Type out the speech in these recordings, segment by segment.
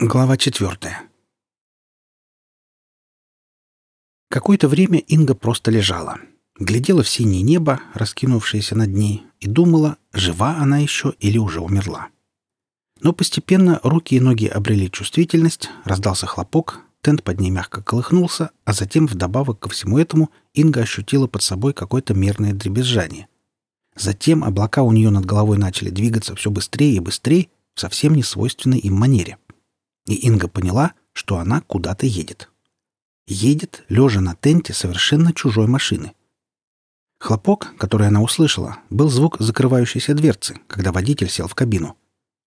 Глава четвертая. Какое-то время Инга просто лежала, глядела в синее небо, раскинувшееся над ней, и думала, жива она еще или уже умерла. Но постепенно руки и ноги обрели чувствительность, раздался хлопок, тент под ней мягко колыхнулся, а затем, вдобавок ко всему этому, Инга ощутила под собой какое-то мерное дребезжание. Затем облака у нее над головой начали двигаться все быстрее и быстрее в совсем не свойственной им манере — и Инга поняла, что она куда-то едет. Едет, лежа на тенте совершенно чужой машины. Хлопок, который она услышала, был звук закрывающейся дверцы, когда водитель сел в кабину.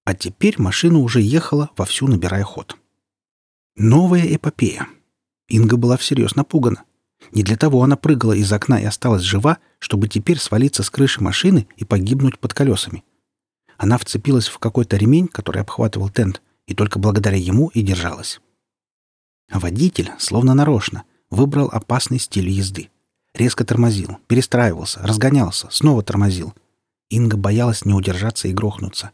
А теперь машина уже ехала, вовсю набирая ход. Новая эпопея. Инга была всерьез напугана. Не для того она прыгала из окна и осталась жива, чтобы теперь свалиться с крыши машины и погибнуть под колесами. Она вцепилась в какой-то ремень, который обхватывал тент, и только благодаря ему и держалась. Водитель, словно нарочно, выбрал опасный стиль езды. Резко тормозил, перестраивался, разгонялся, снова тормозил. Инга боялась не удержаться и грохнуться.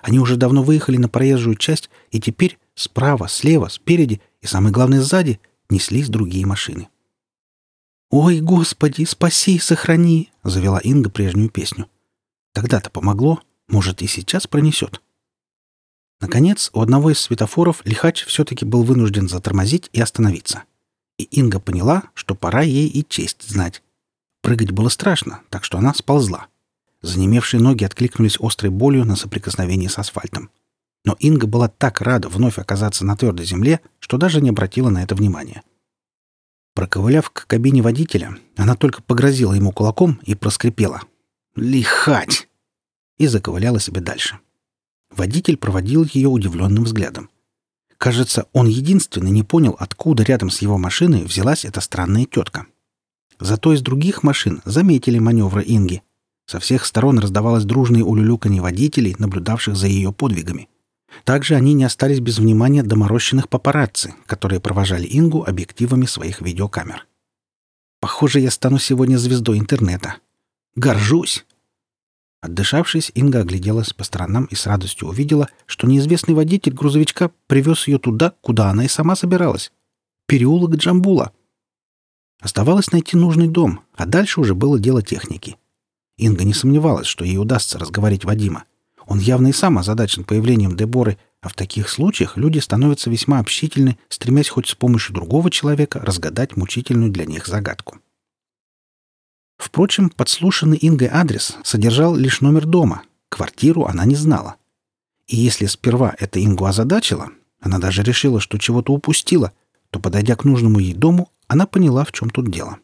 Они уже давно выехали на проезжую часть, и теперь справа, слева, спереди и, самое главное, сзади неслись другие машины. «Ой, Господи, спаси, сохрани!» — завела Инга прежнюю песню. Тогда-то помогло, может, и сейчас пронесет. Наконец, у одного из светофоров лихач все-таки был вынужден затормозить и остановиться. И Инга поняла, что пора ей и честь знать. Прыгать было страшно, так что она сползла. Занемевшие ноги откликнулись острой болью на соприкосновении с асфальтом. Но Инга была так рада вновь оказаться на твердой земле, что даже не обратила на это внимания. Проковыляв к кабине водителя, она только погрозила ему кулаком и проскрипела. «Лихать!» и заковыляла себе дальше. — Водитель проводил ее удивленным взглядом. Кажется, он единственный не понял, откуда рядом с его машиной взялась эта странная тетка. Зато из других машин заметили маневры Инги. Со всех сторон раздавалось дружное улюлюканье водителей, наблюдавших за ее подвигами. Также они не остались без внимания доморощенных папарацци, которые провожали Ингу объективами своих видеокамер. «Похоже, я стану сегодня звездой интернета. Горжусь!» Отдышавшись, Инга огляделась по сторонам и с радостью увидела, что неизвестный водитель грузовичка привез ее туда, куда она и сама собиралась. Переулок Джамбула. Оставалось найти нужный дом, а дальше уже было дело техники. Инга не сомневалась, что ей удастся разговорить Вадима. Он явно и сам озадачен появлением Деборы, а в таких случаях люди становятся весьма общительны, стремясь хоть с помощью другого человека разгадать мучительную для них загадку. Впрочем, подслушанный Ингой адрес содержал лишь номер дома. Квартиру она не знала. И если сперва это Ингу озадачило, она даже решила, что чего-то упустила, то, подойдя к нужному ей дому, она поняла, в чем тут дело.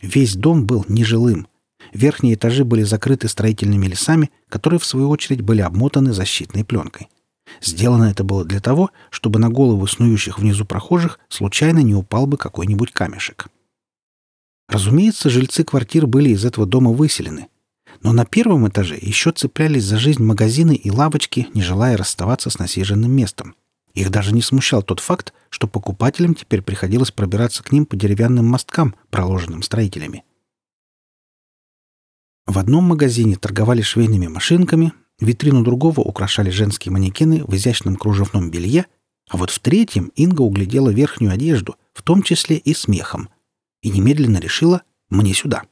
Весь дом был нежилым. Верхние этажи были закрыты строительными лесами, которые, в свою очередь, были обмотаны защитной пленкой. Сделано это было для того, чтобы на головы снующих внизу прохожих случайно не упал бы какой-нибудь камешек. Разумеется, жильцы квартир были из этого дома выселены. Но на первом этаже еще цеплялись за жизнь магазины и лавочки, не желая расставаться с насиженным местом. Их даже не смущал тот факт, что покупателям теперь приходилось пробираться к ним по деревянным мосткам, проложенным строителями. В одном магазине торговали швейными машинками, витрину другого украшали женские манекены в изящном кружевном белье, а вот в третьем Инга углядела верхнюю одежду, в том числе и смехом — и немедленно решила «мне сюда».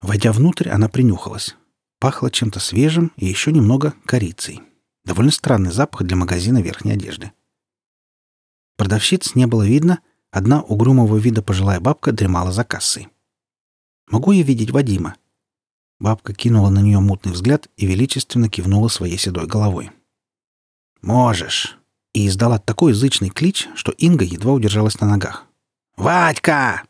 Войдя внутрь, она принюхалась. Пахло чем-то свежим и еще немного корицей. Довольно странный запах для магазина верхней одежды. Продавщиц не было видно, одна угрюмого вида пожилая бабка дремала за кассой. «Могу я видеть Вадима?» Бабка кинула на нее мутный взгляд и величественно кивнула своей седой головой. «Можешь!» и издала такой язычный клич, что Инга едва удержалась на ногах. «Вадька!»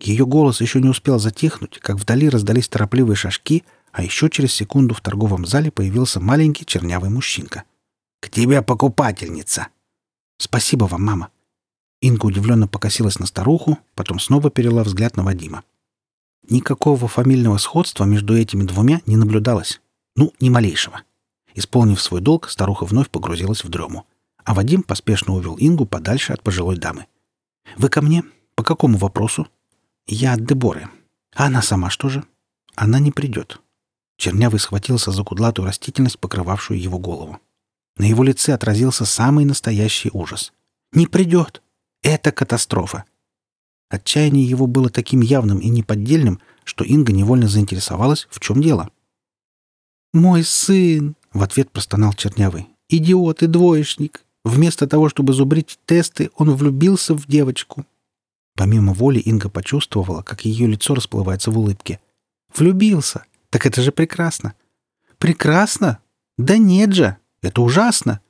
Ее голос еще не успел затихнуть, как вдали раздались торопливые шажки, а еще через секунду в торговом зале появился маленький чернявый мужчинка. «К тебе покупательница!» «Спасибо вам, мама!» Инга удивленно покосилась на старуху, потом снова перела взгляд на Вадима. Никакого фамильного сходства между этими двумя не наблюдалось. Ну, ни малейшего. Исполнив свой долг, старуха вновь погрузилась в дрему. А Вадим поспешно увел Ингу подальше от пожилой дамы. «Вы ко мне? По какому вопросу?» «Я от Деборы. А она сама что же?» «Она не придет». Чернявый схватился за кудлатую растительность, покрывавшую его голову. На его лице отразился самый настоящий ужас. «Не придет! Это катастрофа!» Отчаяние его было таким явным и неподдельным, что Инга невольно заинтересовалась, в чем дело. «Мой сын!» — в ответ простонал Чернявый. «Идиот и двоечник! Вместо того, чтобы зубрить тесты, он влюбился в девочку!» Помимо воли Инга почувствовала, как ее лицо расплывается в улыбке. «Влюбился! Так это же прекрасно!» «Прекрасно? Да нет же! Это ужасно!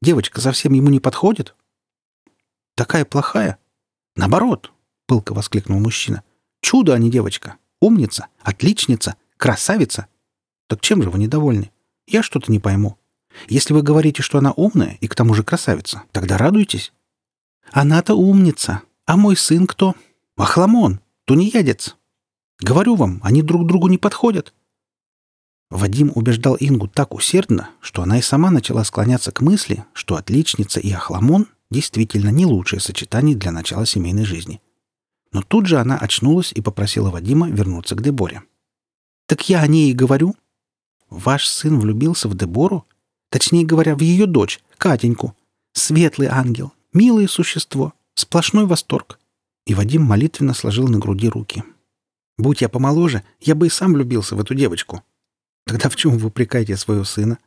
Девочка совсем ему не подходит!» «Такая плохая!» «Наоборот!» — пылко воскликнул мужчина. «Чудо, а не девочка! Умница! Отличница! Красавица! Так чем же вы недовольны? Я что-то не пойму. Если вы говорите, что она умная и к тому же красавица, тогда радуйтесь. Она-то умница, а мой сын кто? Ахламон, тунеядец. Говорю вам, они друг другу не подходят. Вадим убеждал Ингу так усердно, что она и сама начала склоняться к мысли, что отличница и Ахламон действительно не лучшее сочетание для начала семейной жизни. Но тут же она очнулась и попросила Вадима вернуться к Деборе. «Так я о ней и говорю. Ваш сын влюбился в Дебору? Точнее говоря, в ее дочь, Катеньку. Светлый ангел, милое существо, сплошной восторг. И Вадим молитвенно сложил на груди руки. Будь я помоложе, я бы и сам влюбился в эту девочку. Тогда в чем вы упрекаете своего сына?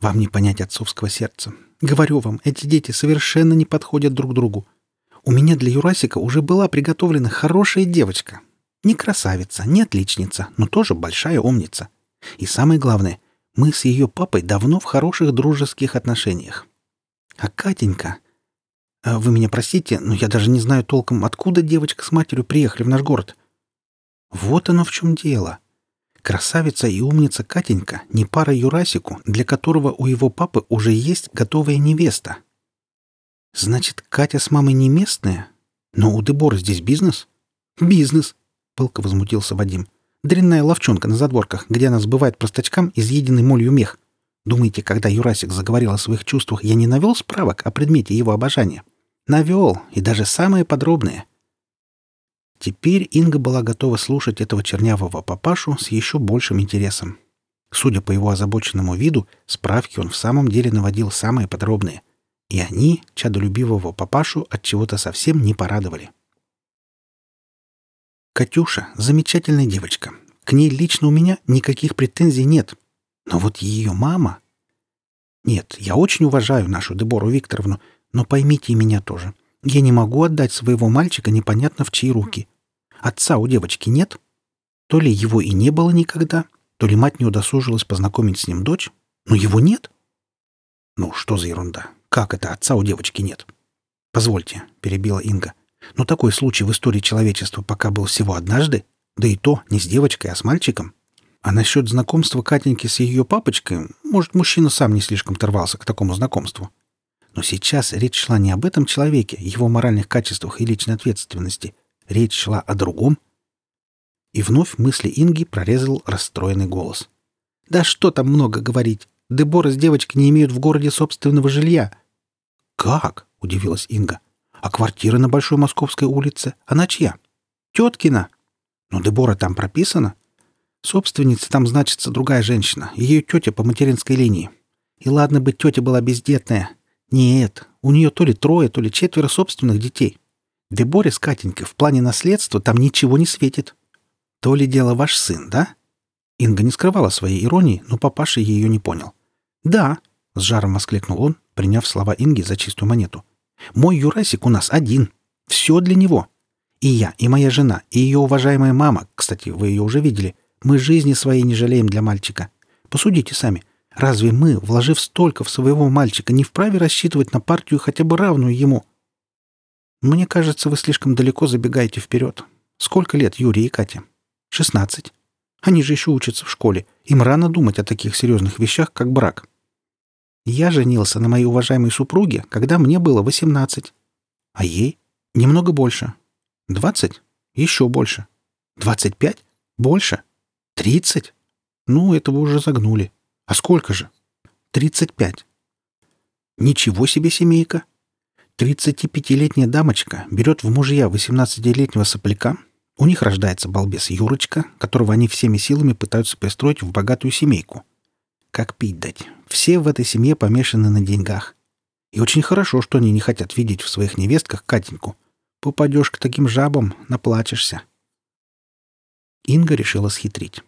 Вам не понять отцовского сердца. Говорю вам, эти дети совершенно не подходят друг другу. У меня для Юрасика уже была приготовлена хорошая девочка. Не красавица, не отличница, но тоже большая умница. И самое главное, мы с ее папой давно в хороших дружеских отношениях. А Катенька... А вы меня простите, но я даже не знаю толком, откуда девочка с матерью приехали в наш город. Вот оно в чем дело. Красавица и умница Катенька не пара Юрасику, для которого у его папы уже есть готовая невеста. Значит, Катя с мамой не местная? Но у Дебора здесь бизнес? Бизнес! Пылко возмутился Вадим. — Дрянная ловчонка на задворках, где она сбывает простачкам изъеденный молью мех. Думаете, когда Юрасик заговорил о своих чувствах, я не навел справок о предмете его обожания? Навел, и даже самые подробные. Теперь Инга была готова слушать этого чернявого папашу с еще большим интересом. Судя по его озабоченному виду, справки он в самом деле наводил самые подробные. И они, чадолюбивого папашу, от чего-то совсем не порадовали. — Катюша — замечательная девочка. К ней лично у меня никаких претензий нет. Но вот ее мама... Нет, я очень уважаю нашу Дебору Викторовну, но поймите и меня тоже. Я не могу отдать своего мальчика непонятно в чьи руки. Отца у девочки нет. То ли его и не было никогда, то ли мать не удосужилась познакомить с ним дочь, но его нет. Ну, что за ерунда? Как это отца у девочки нет? Позвольте, перебила Инга. Но такой случай в истории человечества пока был всего однажды, да и то не с девочкой, а с мальчиком. А насчет знакомства Катеньки с ее папочкой, может, мужчина сам не слишком торвался к такому знакомству. Но сейчас речь шла не об этом человеке, его моральных качествах и личной ответственности. Речь шла о другом. И вновь мысли Инги прорезал расстроенный голос. «Да что там много говорить? Дебора с девочкой не имеют в городе собственного жилья». «Как?» — удивилась Инга. А квартира на Большой Московской улице, она чья? Теткина. Но Дебора там прописана. Собственница там значится другая женщина, ее тетя по материнской линии. И ладно бы тетя была бездетная. Нет, у нее то ли трое, то ли четверо собственных детей. Деборе с Катенькой в плане наследства там ничего не светит. То ли дело ваш сын, да? Инга не скрывала своей иронии, но папаша ее не понял. «Да», — с жаром воскликнул он, приняв слова Инги за чистую монету. Мой Юрасик у нас один. Все для него. И я, и моя жена, и ее уважаемая мама, кстати, вы ее уже видели, мы жизни своей не жалеем для мальчика. Посудите сами. Разве мы, вложив столько в своего мальчика, не вправе рассчитывать на партию хотя бы равную ему? Мне кажется, вы слишком далеко забегаете вперед. Сколько лет Юрий и Катя? Шестнадцать. Они же еще учатся в школе. Им рано думать о таких серьезных вещах, как брак. Я женился на моей уважаемой супруге, когда мне было 18. А ей? Немного больше. 20? Еще больше. 25? Больше. 30? Ну, этого уже загнули. А сколько же? 35. Ничего себе семейка. 35-летняя дамочка берет в мужья 18-летнего сопляка, у них рождается балбес Юрочка, которого они всеми силами пытаются пристроить в богатую семейку. Как пить дать? Все в этой семье помешаны на деньгах. И очень хорошо, что они не хотят видеть в своих невестках Катеньку. Попадешь к таким жабам, наплачешься. Инга решила схитрить.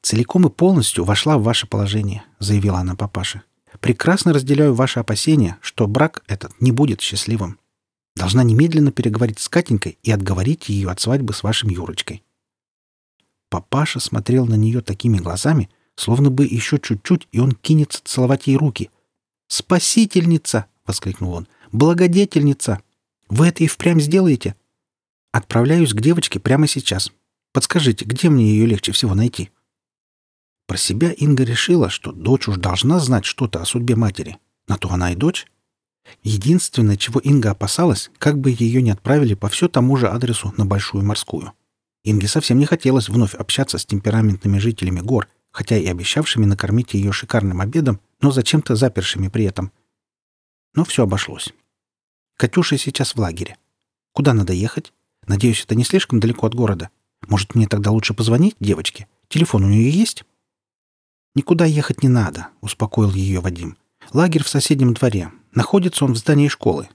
«Целиком и полностью вошла в ваше положение», — заявила она папаше. «Прекрасно разделяю ваши опасения, что брак этот не будет счастливым. Должна немедленно переговорить с Катенькой и отговорить ее от свадьбы с вашим Юрочкой». Папаша смотрел на нее такими глазами, словно бы еще чуть-чуть, и он кинется целовать ей руки. «Спасительница!» — воскликнул он. «Благодетельница! Вы это и впрямь сделаете?» «Отправляюсь к девочке прямо сейчас. Подскажите, где мне ее легче всего найти?» Про себя Инга решила, что дочь уж должна знать что-то о судьбе матери. На то она и дочь. Единственное, чего Инга опасалась, как бы ее не отправили по все тому же адресу на Большую Морскую. Инге совсем не хотелось вновь общаться с темпераментными жителями гор, хотя и обещавшими накормить ее шикарным обедом, но зачем-то запершими при этом. Но все обошлось. Катюша сейчас в лагере. Куда надо ехать? Надеюсь, это не слишком далеко от города. Может, мне тогда лучше позвонить девочке? Телефон у нее есть? «Никуда ехать не надо», — успокоил ее Вадим. «Лагерь в соседнем дворе. Находится он в здании школы».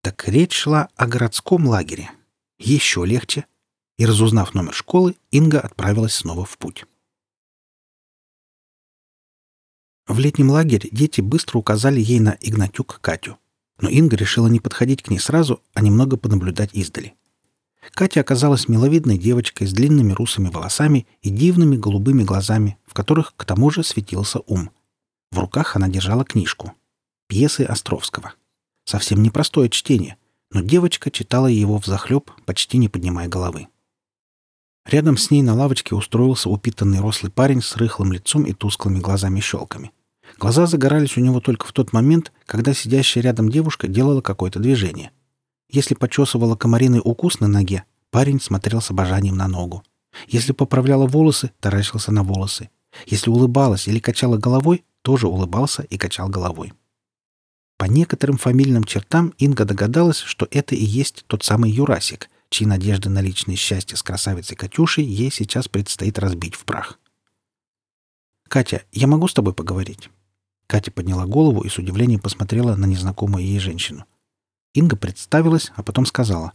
Так речь шла о городском лагере. Еще легче. И, разузнав номер школы, Инга отправилась снова в путь. В летнем лагере дети быстро указали ей на Игнатюк Катю. Но Инга решила не подходить к ней сразу, а немного понаблюдать издали. Катя оказалась миловидной девочкой с длинными русыми волосами и дивными голубыми глазами, в которых к тому же светился ум. В руках она держала книжку. Пьесы Островского. Совсем непростое чтение, но девочка читала его взахлеб, почти не поднимая головы. Рядом с ней на лавочке устроился упитанный рослый парень с рыхлым лицом и тусклыми глазами-щелками. Глаза загорались у него только в тот момент, когда сидящая рядом девушка делала какое-то движение. Если почесывала комариный укус на ноге, парень смотрел с обожанием на ногу. Если поправляла волосы, таращился на волосы. Если улыбалась или качала головой, тоже улыбался и качал головой. По некоторым фамильным чертам Инга догадалась, что это и есть тот самый Юрасик, чьи надежды на личное счастье с красавицей Катюшей ей сейчас предстоит разбить в прах. «Катя, я могу с тобой поговорить?» Катя подняла голову и с удивлением посмотрела на незнакомую ей женщину. Инга представилась, а потом сказала.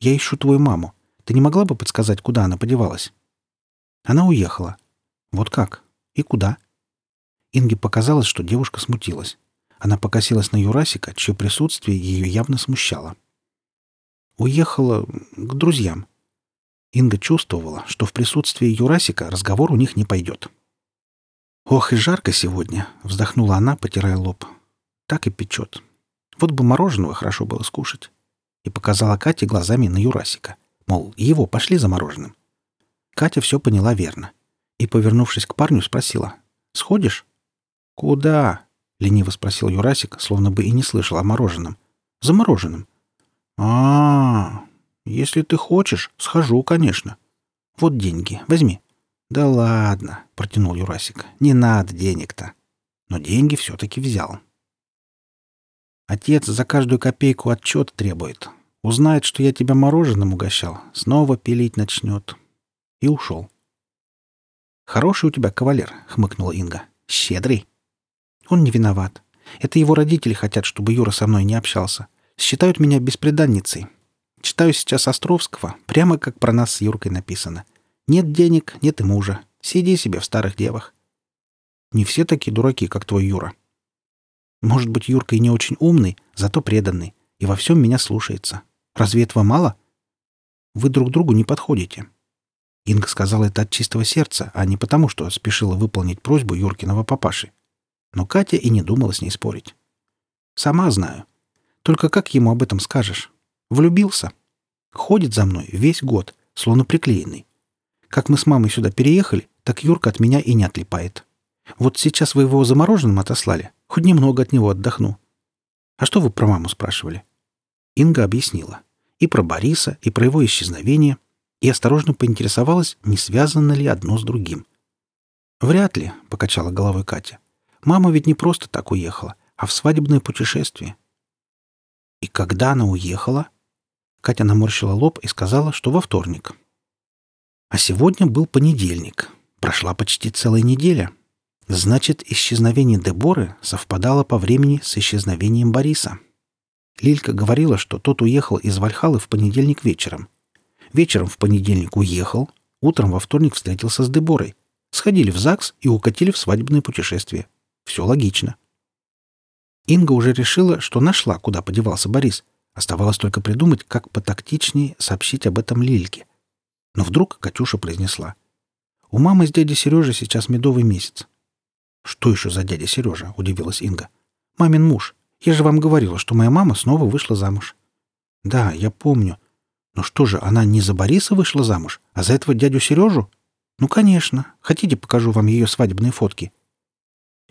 «Я ищу твою маму. Ты не могла бы подсказать, куда она подевалась?» Она уехала. «Вот как? И куда?» Инге показалось, что девушка смутилась. Она покосилась на Юрасика, чье присутствие ее явно смущало. «Уехала к друзьям». Инга чувствовала, что в присутствии Юрасика разговор у них не пойдет. «Ох, и жарко сегодня!» — вздохнула она, потирая лоб. «Так и печет. Вот бы мороженого хорошо было скушать. И показала Кате глазами на Юрасика. Мол, его пошли за мороженым. Катя все поняла верно. И, повернувшись к парню, спросила. «Сходишь?» «Куда?» — лениво спросил Юрасик, словно бы и не слышал о мороженом. «За мороженым». а, -а, -а если ты хочешь, схожу, конечно. Вот деньги, возьми». «Да ладно», — протянул Юрасик. «Не надо денег-то». Но деньги все-таки взял. Отец за каждую копейку отчет требует. Узнает, что я тебя мороженым угощал, снова пилить начнет. И ушел. «Хороший у тебя кавалер», — хмыкнула Инга. «Щедрый». «Он не виноват. Это его родители хотят, чтобы Юра со мной не общался. Считают меня беспреданницей. Читаю сейчас Островского, прямо как про нас с Юркой написано. Нет денег, нет и мужа. Сиди себе в старых девах. Не все такие дураки, как твой Юра. Может быть, Юрка и не очень умный, зато преданный, и во всем меня слушается. Разве этого мало? Вы друг другу не подходите. Инга сказала это от чистого сердца, а не потому, что спешила выполнить просьбу Юркиного папаши. Но Катя и не думала с ней спорить. «Сама знаю. Только как ему об этом скажешь? Влюбился. Ходит за мной весь год, словно приклеенный. Как мы с мамой сюда переехали, так Юрка от меня и не отлипает. Вот сейчас вы его замороженным отослали, Хоть немного от него отдохну. А что вы про маму спрашивали? Инга объяснила. И про Бориса, и про его исчезновение, и осторожно поинтересовалась, не связано ли одно с другим. «Вряд ли», — покачала головой Катя. «Мама ведь не просто так уехала, а в свадебное путешествие». «И когда она уехала?» Катя наморщила лоб и сказала, что во вторник. А сегодня был понедельник. Прошла почти целая неделя. Значит, исчезновение Деборы совпадало по времени с исчезновением Бориса. Лилька говорила, что тот уехал из Вальхалы в понедельник вечером. Вечером в понедельник уехал, утром во вторник встретился с Деборой. Сходили в ЗАГС и укатили в свадебное путешествие. Все логично. Инга уже решила, что нашла, куда подевался Борис. Оставалось только придумать, как потактичнее сообщить об этом Лильке. Но вдруг Катюша произнесла. «У мамы с дядей Сережей сейчас медовый месяц». «Что еще за дядя Сережа?» — удивилась Инга. «Мамин муж. Я же вам говорила, что моя мама снова вышла замуж». «Да, я помню. Но что же, она не за Бориса вышла замуж, а за этого дядю Сережу? Ну, конечно. Хотите, покажу вам ее свадебные фотки?»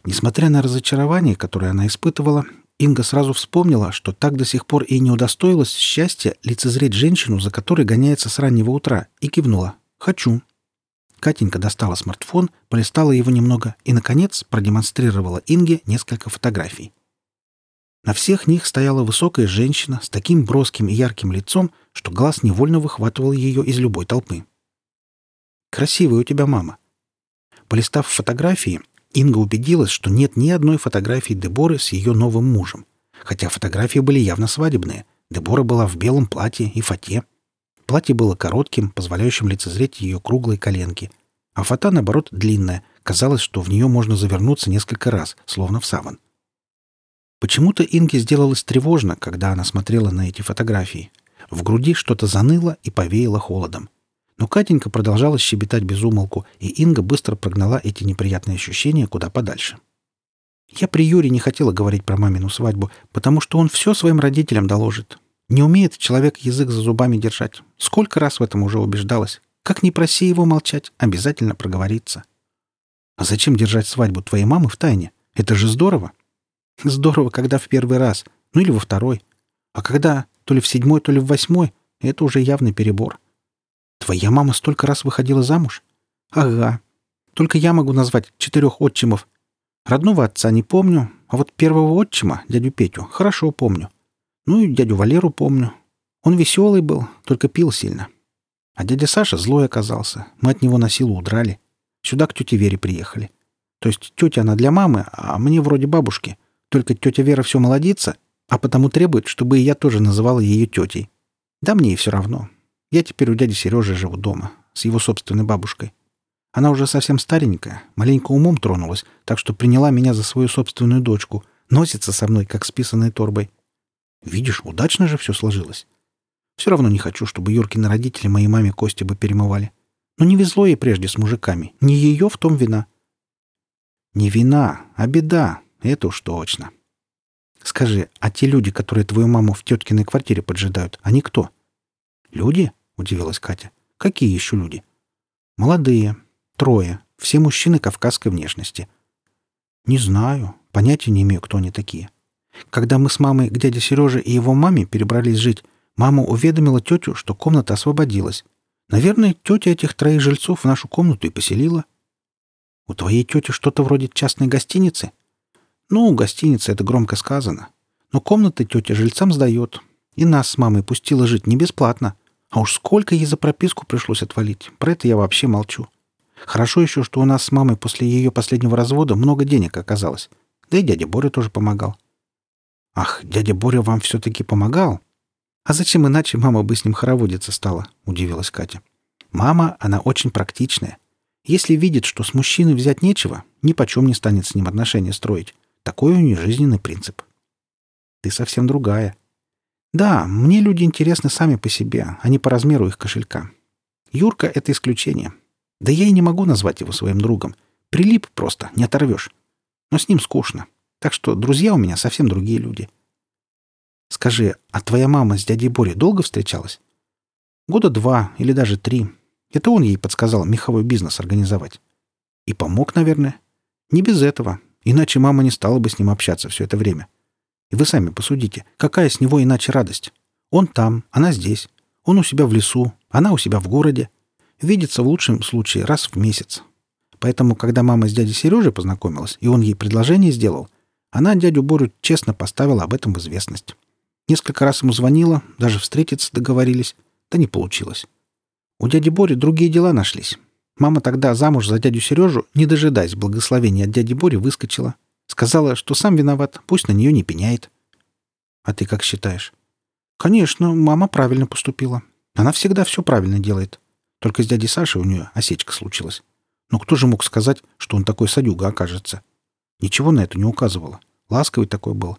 Несмотря на разочарование, которое она испытывала, Инга сразу вспомнила, что так до сих пор и не удостоилась счастья лицезреть женщину, за которой гоняется с раннего утра, и кивнула. «Хочу». Катенька достала смартфон, полистала его немного и, наконец, продемонстрировала Инге несколько фотографий. На всех них стояла высокая женщина с таким броским и ярким лицом, что глаз невольно выхватывал ее из любой толпы. «Красивая у тебя мама». Полистав фотографии, Инга убедилась, что нет ни одной фотографии Деборы с ее новым мужем. Хотя фотографии были явно свадебные. Дебора была в белом платье и фате. Платье было коротким, позволяющим лицезреть ее круглые коленки. А фата, наоборот, длинная. Казалось, что в нее можно завернуться несколько раз, словно в саван. Почему-то Инге сделалось тревожно, когда она смотрела на эти фотографии. В груди что-то заныло и повеяло холодом. Но Катенька продолжала щебетать без умолку, и Инга быстро прогнала эти неприятные ощущения куда подальше. Я при Юре не хотела говорить про мамину свадьбу, потому что он все своим родителям доложит. Не умеет человек язык за зубами держать. Сколько раз в этом уже убеждалась. Как не проси его молчать, обязательно проговорится. А зачем держать свадьбу твоей мамы в тайне? Это же здорово. Здорово, когда в первый раз, ну или во второй. А когда то ли в седьмой, то ли в восьмой, это уже явный перебор. Твоя мама столько раз выходила замуж? Ага. Только я могу назвать четырех отчимов. Родного отца не помню, а вот первого отчима, дядю Петю, хорошо помню. Ну и дядю Валеру помню. Он веселый был, только пил сильно. А дядя Саша злой оказался. Мы от него на силу удрали. Сюда к тете Вере приехали. То есть тетя она для мамы, а мне вроде бабушки. Только тетя Вера все молодится, а потому требует, чтобы я тоже называла ее тетей. Да мне и все равно. Я теперь у дяди Сережи живу дома, с его собственной бабушкой. Она уже совсем старенькая, маленько умом тронулась, так что приняла меня за свою собственную дочку, носится со мной, как с писаной торбой. Видишь, удачно же все сложилось. Все равно не хочу, чтобы Юркины родители моей маме кости бы перемывали. Но не везло ей прежде с мужиками. Не ее в том вина. Не вина, а беда. Это уж точно. Скажи, а те люди, которые твою маму в теткиной квартире поджидают, они кто? Люди? — удивилась Катя. «Какие еще люди?» «Молодые. Трое. Все мужчины кавказской внешности». «Не знаю. Понятия не имею, кто они такие. Когда мы с мамой к дяде Сереже и его маме перебрались жить, мама уведомила тетю, что комната освободилась. Наверное, тетя этих троих жильцов в нашу комнату и поселила. У твоей тети что-то вроде частной гостиницы? Ну, гостиница — это громко сказано. Но комнаты тетя жильцам сдает. И нас с мамой пустила жить не бесплатно. А уж сколько ей за прописку пришлось отвалить. Про это я вообще молчу. Хорошо еще, что у нас с мамой после ее последнего развода много денег оказалось. Да и дядя Боря тоже помогал. Ах, дядя Боря вам все-таки помогал? А зачем иначе мама бы с ним хороводиться стала? Удивилась Катя. Мама, она очень практичная. Если видит, что с мужчиной взять нечего, ни почем не станет с ним отношения строить. Такой у нее жизненный принцип. Ты совсем другая. Да, мне люди интересны сами по себе, а не по размеру их кошелька. Юрка — это исключение. Да я и не могу назвать его своим другом. Прилип просто, не оторвешь. Но с ним скучно. Так что друзья у меня совсем другие люди. Скажи, а твоя мама с дядей Борей долго встречалась? Года два или даже три. Это он ей подсказал меховой бизнес организовать. И помог, наверное. Не без этого. Иначе мама не стала бы с ним общаться все это время. Вы сами посудите, какая с него иначе радость? Он там, она здесь. Он у себя в лесу, она у себя в городе. Видится в лучшем случае раз в месяц. Поэтому, когда мама с дядей Сережей познакомилась, и он ей предложение сделал, она дядю Борю честно поставила об этом в известность. Несколько раз ему звонила, даже встретиться договорились, да не получилось. У дяди Бори другие дела нашлись. Мама тогда замуж за дядю Сережу, не дожидаясь благословения от дяди Бори, выскочила. Сказала, что сам виноват, пусть на нее не пеняет. А ты как считаешь? Конечно, мама правильно поступила. Она всегда все правильно делает. Только с дядей Сашей у нее осечка случилась. Но кто же мог сказать, что он такой садюга окажется? Ничего на это не указывало. Ласковый такой был.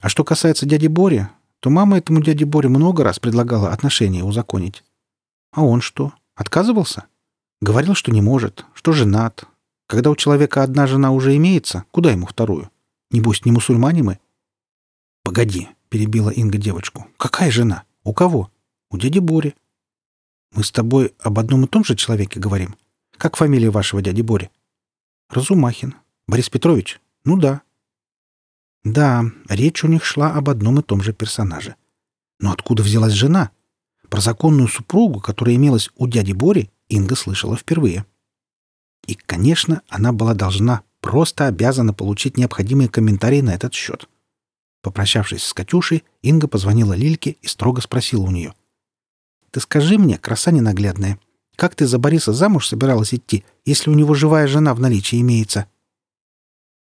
А что касается дяди Бори, то мама этому дяде Боре много раз предлагала отношения узаконить. А он что, отказывался? Говорил, что не может, что женат. Когда у человека одна жена уже имеется, куда ему вторую? Небось, не мусульмане мы? Погоди, перебила Инга девочку. Какая жена? У кого? У дяди Бори. Мы с тобой об одном и том же человеке говорим. Как фамилия вашего дяди Бори? Разумахин. Борис Петрович? Ну да. Да, речь у них шла об одном и том же персонаже. Но откуда взялась жена? Про законную супругу, которая имелась у дяди Бори, Инга слышала впервые. И, конечно, она была должна, просто обязана получить необходимые комментарии на этот счет. Попрощавшись с Катюшей, Инга позвонила Лильке и строго спросила у нее. «Ты скажи мне, краса ненаглядная, как ты за Бориса замуж собиралась идти, если у него живая жена в наличии имеется?»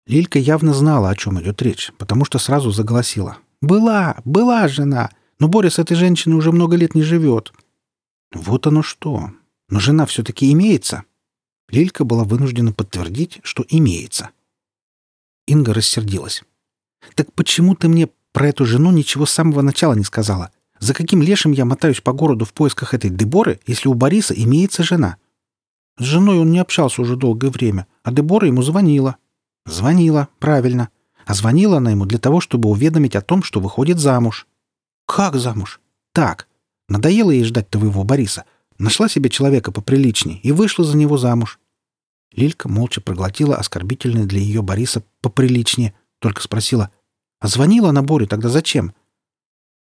Лилька явно знала, о чем идет речь, потому что сразу заголосила. «Была, была жена, но Боря с этой женщиной уже много лет не живет». «Вот оно что. Но жена все-таки имеется. Лилька была вынуждена подтвердить, что имеется. Инга рассердилась. «Так почему ты мне про эту жену ничего с самого начала не сказала? За каким лешим я мотаюсь по городу в поисках этой Деборы, если у Бориса имеется жена?» С женой он не общался уже долгое время, а Дебора ему звонила. Звонила, правильно. А звонила она ему для того, чтобы уведомить о том, что выходит замуж. «Как замуж?» «Так. Надоело ей ждать твоего Бориса. Нашла себе человека поприличней и вышла за него замуж. Лилька молча проглотила оскорбительное для ее Бориса поприличнее, только спросила, а звонила она Боре тогда зачем?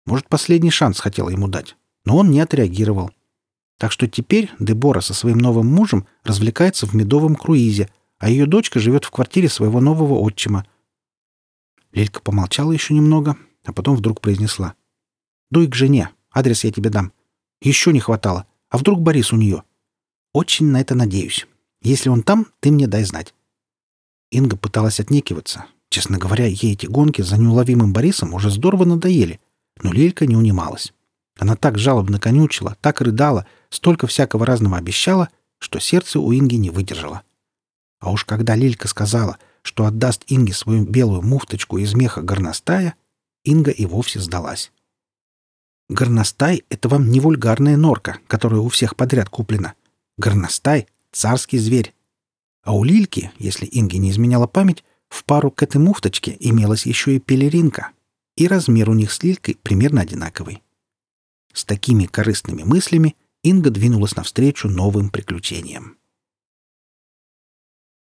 Может, последний шанс хотела ему дать, но он не отреагировал. Так что теперь Дебора со своим новым мужем развлекается в медовом круизе, а ее дочка живет в квартире своего нового отчима. Лилька помолчала еще немного, а потом вдруг произнесла. «Дуй к жене, адрес я тебе дам. Еще не хватало. А вдруг Борис у нее? Очень на это надеюсь. Если он там, ты мне дай знать. Инга пыталась отнекиваться. Честно говоря, ей эти гонки за неуловимым Борисом уже здорово надоели. Но Лилька не унималась. Она так жалобно конючила, так рыдала, столько всякого разного обещала, что сердце у Инги не выдержало. А уж когда Лилька сказала, что отдаст Инге свою белую муфточку из меха горностая, Инга и вовсе сдалась. Горностай — это вам не вульгарная норка, которая у всех подряд куплена. Горностай — царский зверь. А у Лильки, если Инге не изменяла память, в пару к этой муфточке имелась еще и пелеринка. И размер у них с Лилькой примерно одинаковый. С такими корыстными мыслями Инга двинулась навстречу новым приключениям.